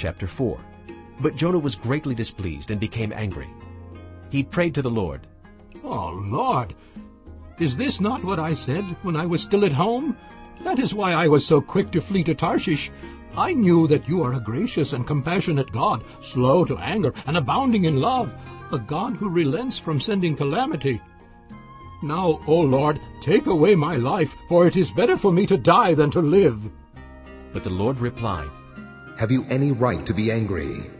Chapter 4 But Jonah was greatly displeased and became angry. He prayed to the Lord, Oh, Lord, is this not what I said when I was still at home? That is why I was so quick to flee to Tarshish. I knew that you are a gracious and compassionate God, slow to anger and abounding in love, a God who relents from sending calamity. Now, O Lord, take away my life, for it is better for me to die than to live. But the Lord replied, Have you any right to be angry?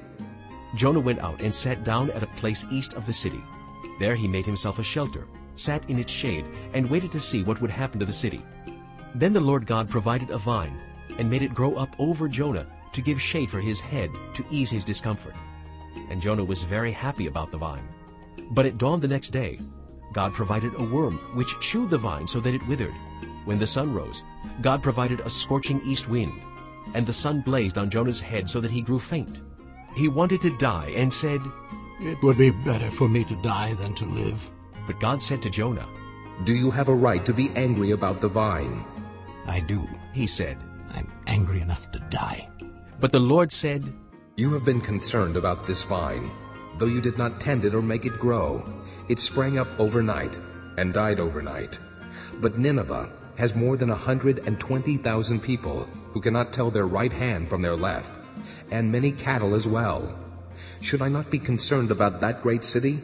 Jonah went out and sat down at a place east of the city. There he made himself a shelter, sat in its shade, and waited to see what would happen to the city. Then the Lord God provided a vine, and made it grow up over Jonah to give shade for his head to ease his discomfort. And Jonah was very happy about the vine. But at dawn the next day, God provided a worm which chewed the vine so that it withered. When the sun rose, God provided a scorching east wind, and the sun blazed on Jonah's head so that he grew faint. He wanted to die and said, It would be better for me to die than to live. But God said to Jonah, Do you have a right to be angry about the vine? I do. He said, I'm angry enough to die. But the Lord said, You have been concerned about this vine. Though you did not tend it or make it grow, it sprang up overnight and died overnight. But Nineveh has more than a 120,000 people who cannot tell their right hand from their left, and many cattle as well. Should I not be concerned about that great city?